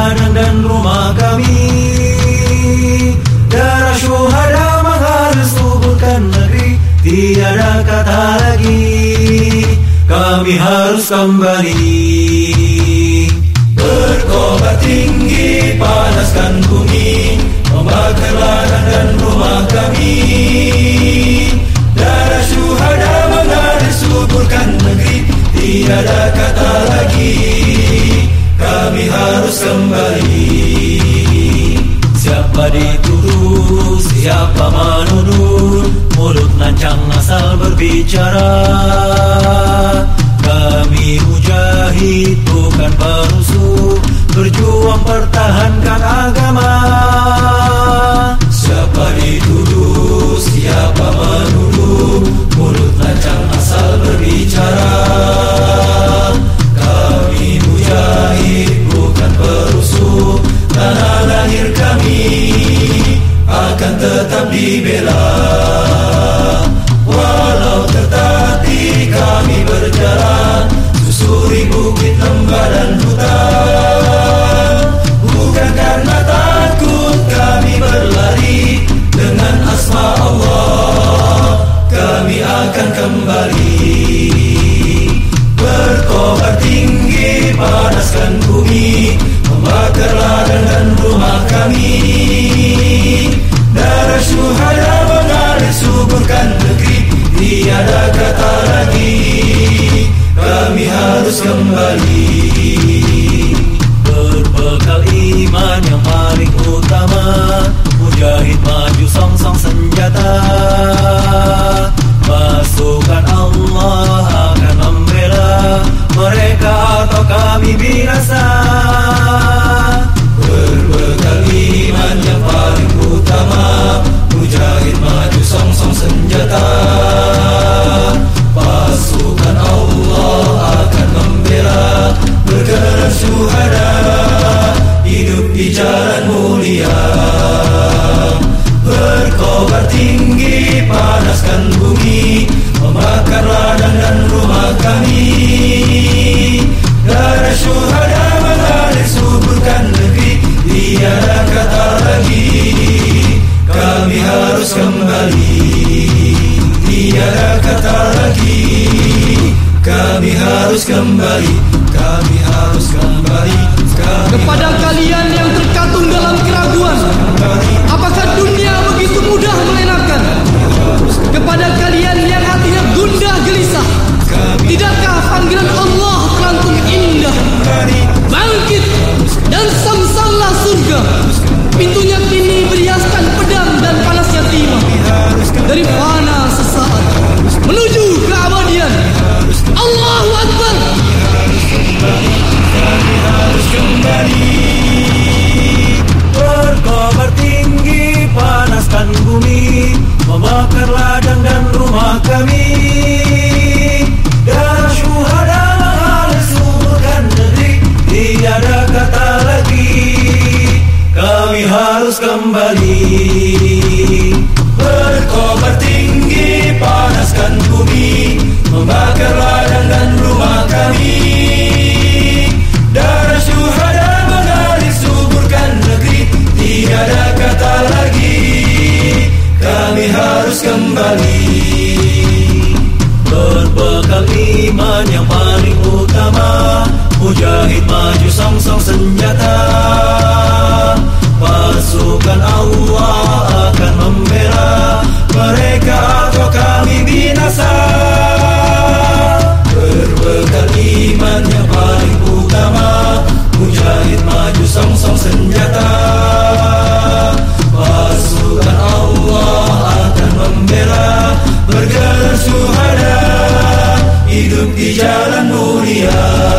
ladang dan rumah kami. Darah syuhada mengalir suburkan negeri. Tiada kata lagi Kami harus kembali. Berkobar tinggi panaskan bumi. Membakar ladang dan rumah kami. Darah syuhada mengalir suburkan negeri. Tiada kata lagi Kami harus kembali. Siapa dituduh, siapa menuduh Mulut lancang asal berbicara. Kami mujahid bukan perusuh Berjuang pertahankan agama tetap dibela Walau tertatih kami berjalan Susuri bukit lembah dan hutan. Bukan karena takut kami berlari Dengan asma Allah kami akan kembali. Berkobar tinggi panaskan bumi Membakar ladang dan rumah kami Darah syuhada mengalir suburkan negeri. Tiada kata lagi Kami harus kembali. Berbekal iman Tiada kata lagi Kami harus kembali. Tiada kata lagi Kami harus kembali Kami harus kembali Kami Kepada kalian yang terkatung dalam keraguan. Apakah Membakar ladang dan rumah kami. Darah syuhada mengalir suburkan negeri. Tiada kata lagi Kami harus kembali. Berkobar tinggi panaskan bumi. Membakar ladang dan rumah kami harus kembali. Berbekal iman yang paling utama Mujahid maju song-song senjata. Pasukan Allah Hallelujah.